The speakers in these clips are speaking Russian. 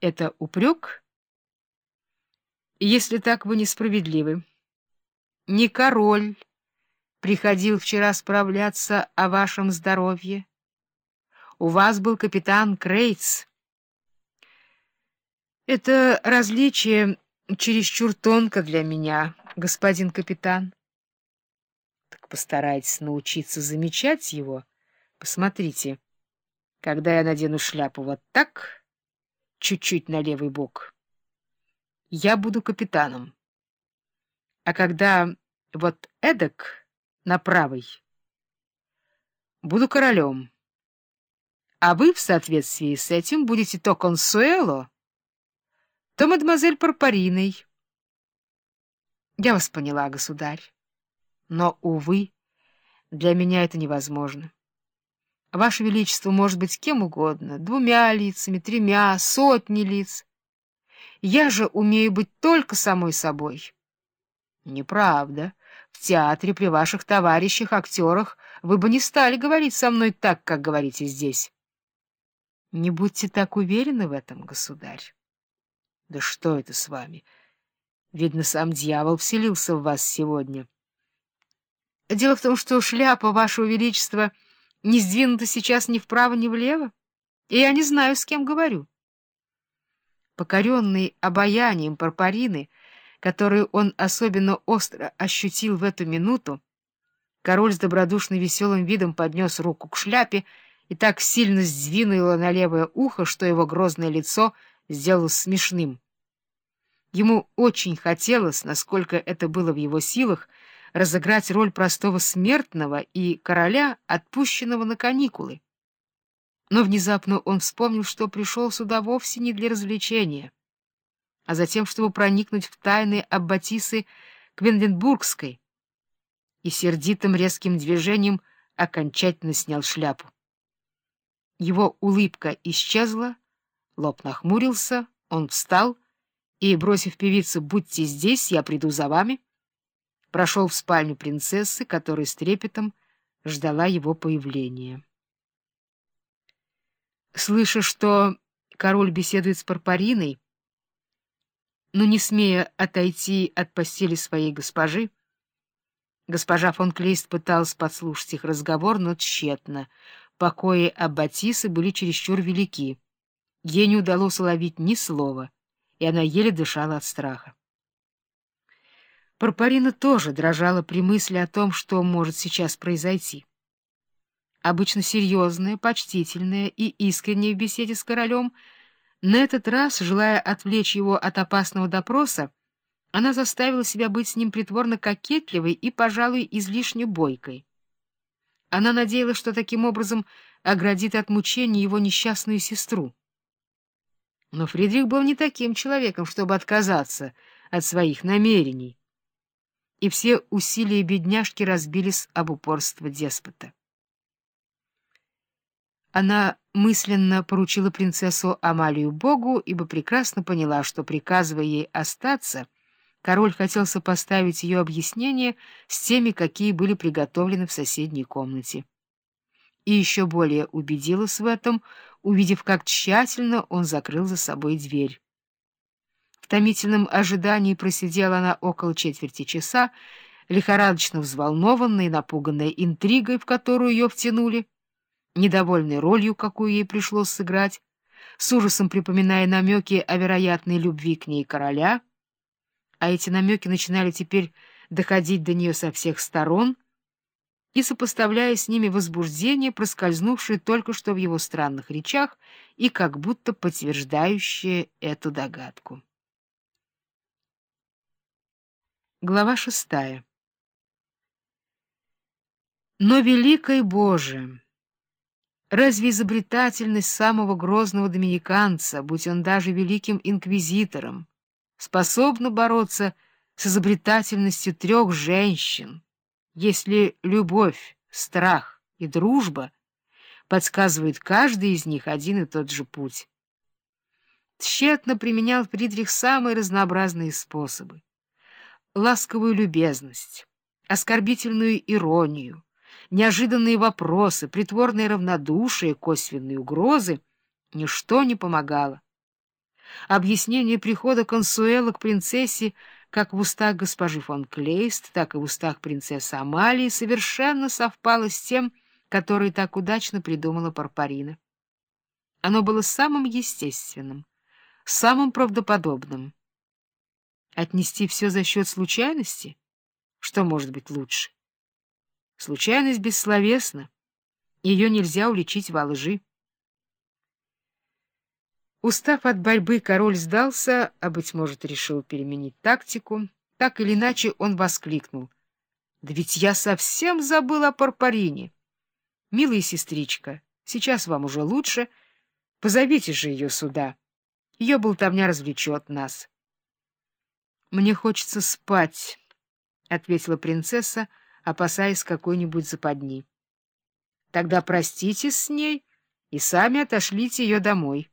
это упрек? Если так вы несправедливы. Не король приходил вчера справляться о вашем здоровье. У вас был капитан Крейтс. Это различие чересчур тонко для меня, господин капитан. Так постарайтесь научиться замечать его. Посмотрите, когда я надену шляпу вот так, чуть-чуть на левый бок, я буду капитаном. А когда вот эдак на правый, буду королем. А вы, в соответствии с этим, будете то консуэло, то мадемуазель Парпариной. Я вас поняла, государь. Но, увы, для меня это невозможно. Ваше Величество может быть кем угодно, двумя лицами, тремя, сотни лиц. Я же умею быть только самой собой. Неправда. В театре при ваших товарищах, актерах, вы бы не стали говорить со мной так, как говорите здесь. Не будьте так уверены в этом, государь. Да что это с вами? Видно, сам дьявол вселился в вас сегодня. Дело в том, что шляпа, вашего величества, не сдвинута сейчас ни вправо, ни влево, и я не знаю, с кем говорю. Покоренный обаянием Парпарины, которую он особенно остро ощутил в эту минуту, король с добродушно веселым видом поднес руку к шляпе и так сильно сдвинул на левое ухо, что его грозное лицо сделалось смешным. Ему очень хотелось, насколько это было в его силах, разыграть роль простого смертного и короля, отпущенного на каникулы. Но внезапно он вспомнил, что пришел сюда вовсе не для развлечения, а затем, чтобы проникнуть в тайны Аббатисы Квенленбургской, и сердитым резким движением окончательно снял шляпу. Его улыбка исчезла, лоб нахмурился, он встал и, бросив певицу «Будьте здесь, я приду за вами», прошел в спальню принцессы, которая с трепетом ждала его появления. Слыша, что король беседует с Парпариной, но не смея отойти от постели своей госпожи, госпожа фон Клейст пыталась подслушать их разговор, но тщетно — Покои Аббатисы были чересчур велики. Ей не удалось уловить ни слова, и она еле дышала от страха. Парпарина тоже дрожала при мысли о том, что может сейчас произойти. Обычно серьезная, почтительная и искренняя в беседе с королем, на этот раз, желая отвлечь его от опасного допроса, она заставила себя быть с ним притворно кокетливой и, пожалуй, излишне бойкой. Она надеялась, что таким образом оградит от мучений его несчастную сестру. Но Фридрих был не таким человеком, чтобы отказаться от своих намерений. И все усилия бедняжки разбились об упорство деспота. Она мысленно поручила принцессу Амалию Богу, ибо прекрасно поняла, что, приказывая ей остаться, — Король хотел сопоставить ее объяснения с теми, какие были приготовлены в соседней комнате. И еще более убедилась в этом, увидев, как тщательно он закрыл за собой дверь. Томительном ожидании просидела она около четверти часа, лихорадочно взволнованная и напуганная интригой, в которую ее втянули, недовольной ролью, какую ей пришлось сыграть, с ужасом припоминая намеки о вероятной любви к ней короля — а эти намеки начинали теперь доходить до нее со всех сторон, и сопоставляя с ними возбуждение, проскользнувшее только что в его странных речах и как будто подтверждающее эту догадку. Глава шестая Но, великой Боже! Разве изобретательность самого грозного доминиканца, будь он даже великим инквизитором, способна бороться с изобретательностью трех женщин, если любовь, страх и дружба подсказывают каждый из них один и тот же путь. Тщетно применял Фридрих самые разнообразные способы. Ласковую любезность, оскорбительную иронию, неожиданные вопросы, притворное равнодушие, косвенные угрозы — ничто не помогало. Объяснение прихода Консуэла к принцессе как в устах госпожи фон Клейст, так и в устах принцессы Амалии совершенно совпало с тем, который так удачно придумала Парпарина. Оно было самым естественным, самым правдоподобным. Отнести все за счет случайности? Что может быть лучше? Случайность бессловесна, ее нельзя уличить во лжи. Устав от борьбы, король сдался, а, быть может, решил переменить тактику. Так или иначе он воскликнул. «Да ведь я совсем забыл о Парпарине! Милая сестричка, сейчас вам уже лучше. Позовите же ее сюда. Ее болтовня развлечет нас». «Мне хочется спать», — ответила принцесса, опасаясь какой-нибудь западни. «Тогда проститесь с ней и сами отошлите ее домой».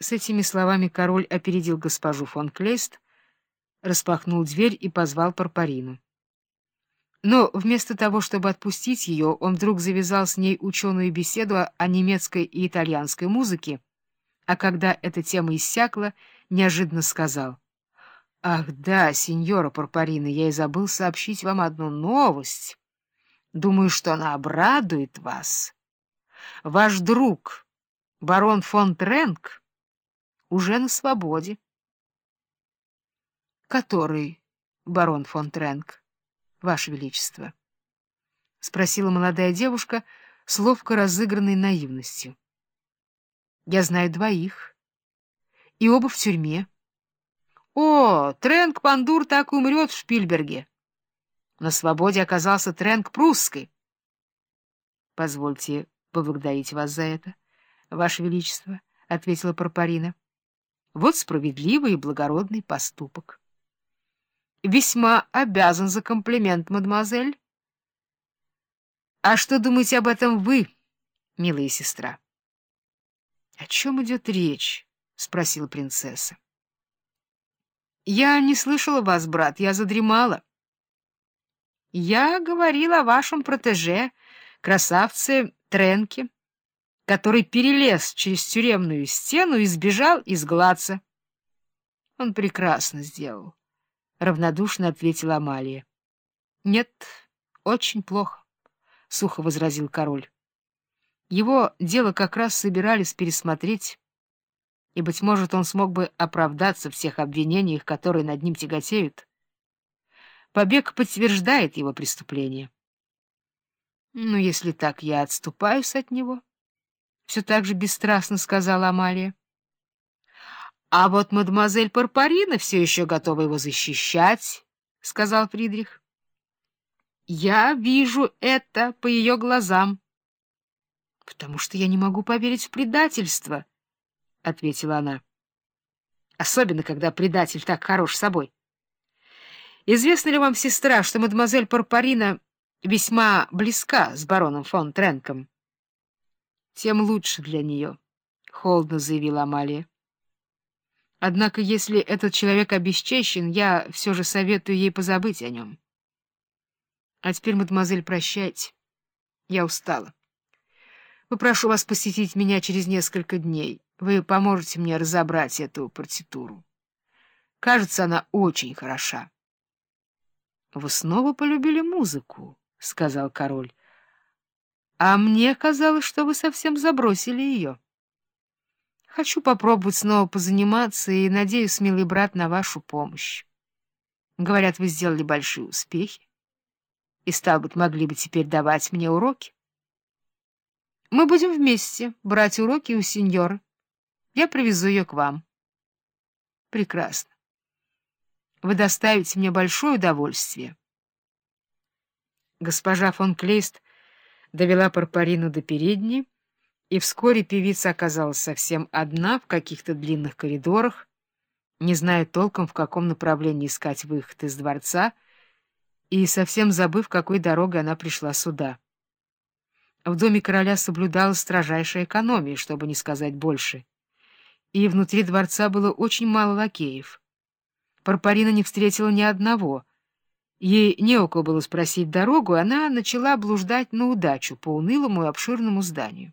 С этими словами король опередил госпожу фон Клейст, распахнул дверь и позвал Парпарину. Но вместо того, чтобы отпустить ее, он вдруг завязал с ней ученую беседу о немецкой и итальянской музыке, а когда эта тема иссякла, неожиданно сказал. «Ах да, сеньора Парпарина, я и забыл сообщить вам одну новость. Думаю, что она обрадует вас. Ваш друг, барон фон Тренк, уже на свободе. — Который барон фон Тренк, Ваше Величество? — спросила молодая девушка с ловко разыгранной наивностью. — Я знаю двоих. И оба в тюрьме. — О, Тренк Пандур так умрет в Шпильберге. На свободе оказался Тренк Прусской. — Позвольте поблагодарить вас за это, Ваше Величество, — ответила Парпарина. Вот справедливый и благородный поступок. Весьма обязан за комплимент, мадемуазель. А что думаете об этом вы, милая сестра? — О чем идет речь? — спросила принцесса. — Я не слышала вас, брат, я задремала. — Я говорила о вашем протеже, красавце Тренке который перелез через тюремную стену и сбежал из Гладца. — Он прекрасно сделал, — равнодушно ответила Амалия. — Нет, очень плохо, — сухо возразил король. Его дело как раз собирались пересмотреть, и, быть может, он смог бы оправдаться в всех обвинениях, которые над ним тяготеют. Побег подтверждает его преступление. Ну, если так, я отступаюсь от него. —— все так же бесстрастно сказала Амалия. — А вот мадемуазель Парпарина все еще готова его защищать, — сказал Фридрих. — Я вижу это по ее глазам. — Потому что я не могу поверить в предательство, — ответила она. — Особенно, когда предатель так хорош собой. Известно ли вам, сестра, что мадемуазель Парпарина весьма близка с бароном фон Тренком? — тем лучше для нее, — холодно заявила Амалия. Однако, если этот человек обесчещен, я все же советую ей позабыть о нем. А теперь, мадемуазель, прощайте. Я устала. Попрошу вас посетить меня через несколько дней. Вы поможете мне разобрать эту партитуру. Кажется, она очень хороша. — Вы снова полюбили музыку, — сказал король. А мне казалось, что вы совсем забросили ее. Хочу попробовать снова позаниматься и надеюсь, милый брат, на вашу помощь. Говорят, вы сделали большие успехи и, стал быть, могли бы теперь давать мне уроки. Мы будем вместе брать уроки у сеньора. Я привезу ее к вам. Прекрасно. Вы доставите мне большое удовольствие. Госпожа фон Клейст довела Парпарину до передней, и вскоре певица оказалась совсем одна в каких-то длинных коридорах, не зная толком, в каком направлении искать выход из дворца, и совсем забыв, какой дорогой она пришла сюда. В доме короля соблюдалась строжайшая экономия, чтобы не сказать больше, и внутри дворца было очень мало лакеев. Парпарина не встретила ни одного — Ей не у кого было спросить дорогу, она начала блуждать на удачу по унылому и обширному зданию.